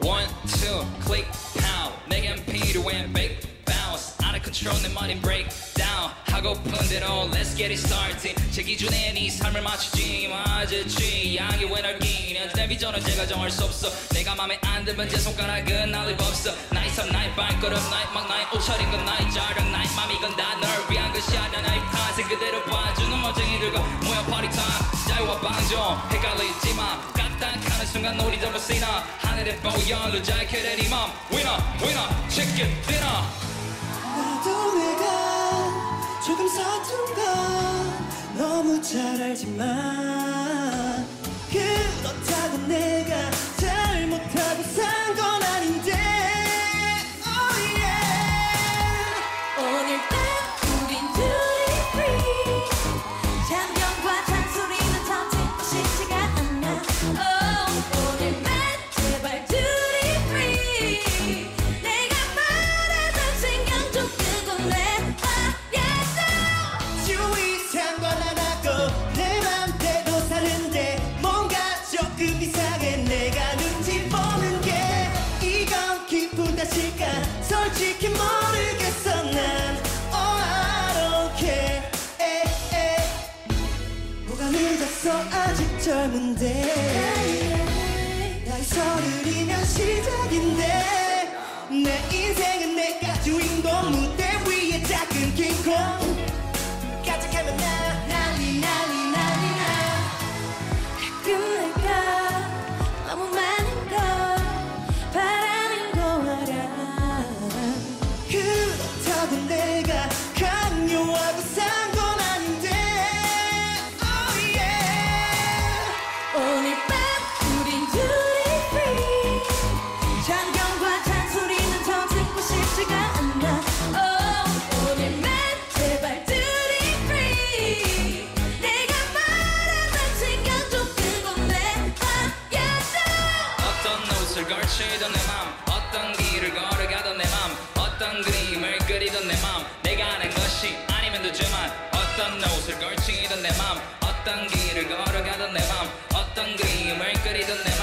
One, two, click, pow. Megan Peter went big. Control 내 머리 break down. 하고픈 대로 let's get it started. 제 기준에 네 삶을 맞추지 맞았지. 양이 왜 날기냐. 내 비전은 제가 정할 수 없어. 내가 맘에 안 들면 제 손가락은 날릴 법 없어. 나의 삶 나의 발걸음 나의 막 나의 옷차림 건 나의 자랑 나의 맘 이건 다널 위한 것이야 나 나의 탄생 그대로 봐주는 멋쟁이들과 모여 파티 타임. 스타일과 방종 헷갈리지 마. 까딱하는 순간 우리 전부 쓰이나 하늘에 보여 루자이케 내리 맘 위너 위너 치킨 디너 나도 내가 조금 서툰 건 너무 잘 알지만 젊은데 걸치던 내 맘 어떤 길을 걸어가던 내 맘 어떤 그림을 그리던 내 맘 내가 아는 것이 아니면 되지만. 어떤 옷을 걸치던 내 맘 어떤 길을 걸어가던 내 맘 어떤 그림을 그리던 내 맘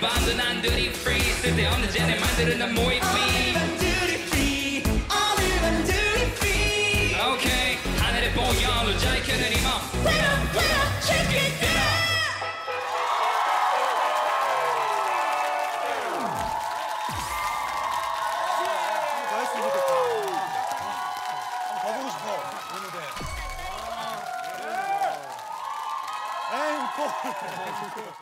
밤도 난 duty free 쓸데없는 쟤네 만드는 난 모이비 오케이 하늘에 보여 노자의 그늘이 멈 Winner, winner, check it down 에이, 웃고.